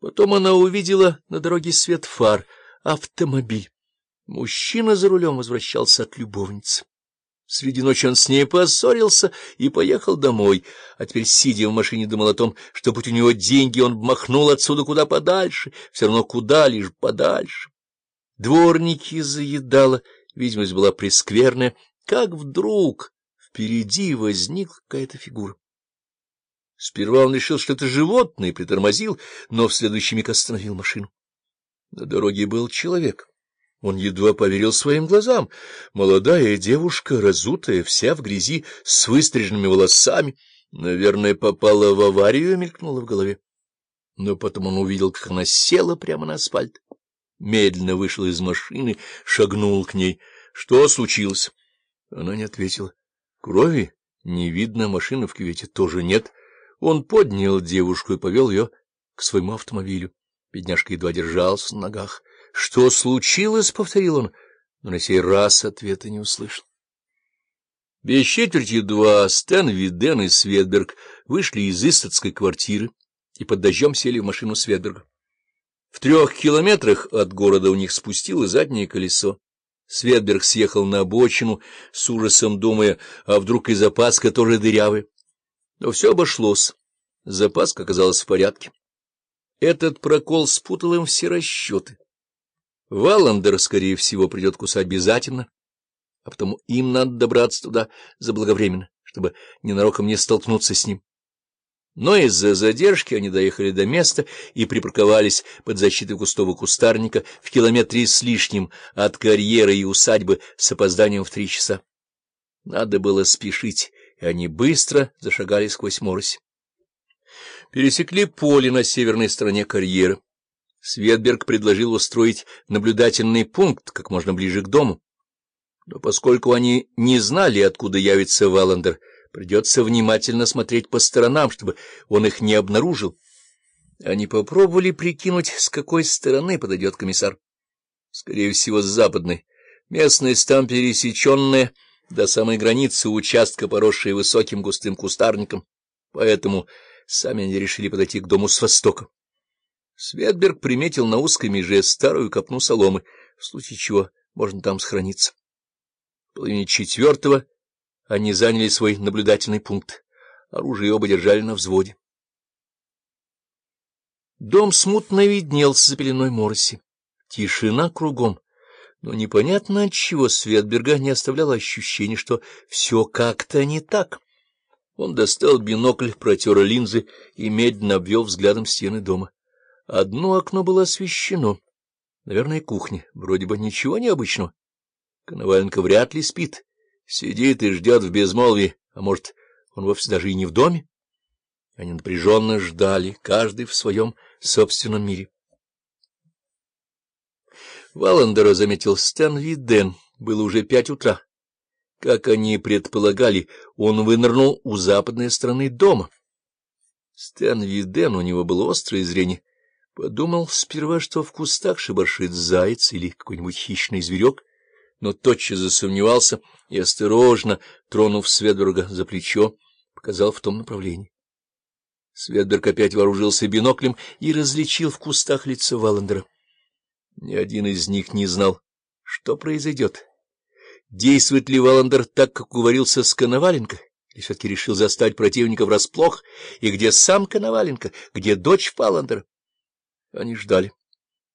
Потом она увидела на дороге свет фар, автомобиль. Мужчина за рулем возвращался от любовницы. Среди ночи он с ней поссорился и поехал домой, а теперь, сидя в машине, думал о том, что, будь у него деньги, он махнул отсюда куда подальше, все равно куда, лишь подальше. Дворники заедала, видимость была прескверная, как вдруг впереди возникла какая-то фигура. Сперва он решил, что это животное, и притормозил, но в следующий миг остановил машину. На дороге был человек. Он едва поверил своим глазам. Молодая девушка, разутая, вся в грязи, с выстриженными волосами. Наверное, попала в аварию, мелькнула в голове. Но потом он увидел, как она села прямо на асфальт. Медленно вышел из машины, шагнул к ней. Что случилось? Она не ответила. Крови не видно, машины в кювете тоже нет. Он поднял девушку и повел ее к своему автомобилю. Бедняжка едва держался на ногах. — Что случилось? — повторил он, но на сей раз ответа не услышал. Без четверти два Стэн, Виден и Светберг вышли из Истатской квартиры и под дождем сели в машину Светберга. В трех километрах от города у них спустило заднее колесо. Светберг съехал на обочину, с ужасом думая, а вдруг и запаска тоже дырявый. Но все обошлось. Запаска оказалась в порядке. Этот прокол спутал им все расчеты. Валандер, скорее всего, придет кусать обязательно, а потому им надо добраться туда заблаговременно, чтобы ненароком не столкнуться с ним. Но из-за задержки они доехали до места и припарковались под защитой густого кустарника в километре с лишним от карьеры и усадьбы с опозданием в три часа. Надо было спешить, и они быстро зашагали сквозь морось. Пересекли поле на северной стороне карьера. Светберг предложил устроить наблюдательный пункт как можно ближе к дому. Но поскольку они не знали, откуда явится Валандер, придется внимательно смотреть по сторонам, чтобы он их не обнаружил. Они попробовали прикинуть, с какой стороны подойдет комиссар. Скорее всего, с западной. Местность там пересеченная — до самой границы участка, поросшие высоким густым кустарником, поэтому сами они решили подойти к дому с востока. Светберг приметил на узкой меже старую копну соломы, в случае чего можно там сохраниться. В половине четвертого они заняли свой наблюдательный пункт. Оружие оба держали на взводе. Дом смутно виднелся за пеленой мороси. Тишина кругом но непонятно отчего Светберга не оставляло ощущение, что все как-то не так. Он достал бинокль, протер линзы и медленно обвел взглядом стены дома. Одно окно было освещено. Наверное, кухня. Вроде бы ничего необычного. Коноваленко вряд ли спит. Сидит и ждет в безмолвии, а может, он вовсе даже и не в доме. Они напряженно ждали, каждый в своем собственном мире. Валандера заметил Стэн Виден. Было уже пять утра. Как они предполагали, он вынырнул у западной стороны дома. Стэн Виден, у него было острое зрение, подумал сперва, что в кустах шебаршит заяц или какой-нибудь хищный зверек, но тотчас засомневался и, осторожно, тронув Светберга за плечо, показал в том направлении. Светберг опять вооружился биноклем и различил в кустах лицо Валандера. Ни один из них не знал, что произойдет. Действует ли Валандер так, как уговорился с Коноваленко, или все-таки решил застать противника врасплох, и где сам Коноваленко, где дочь Валандера? Они ждали.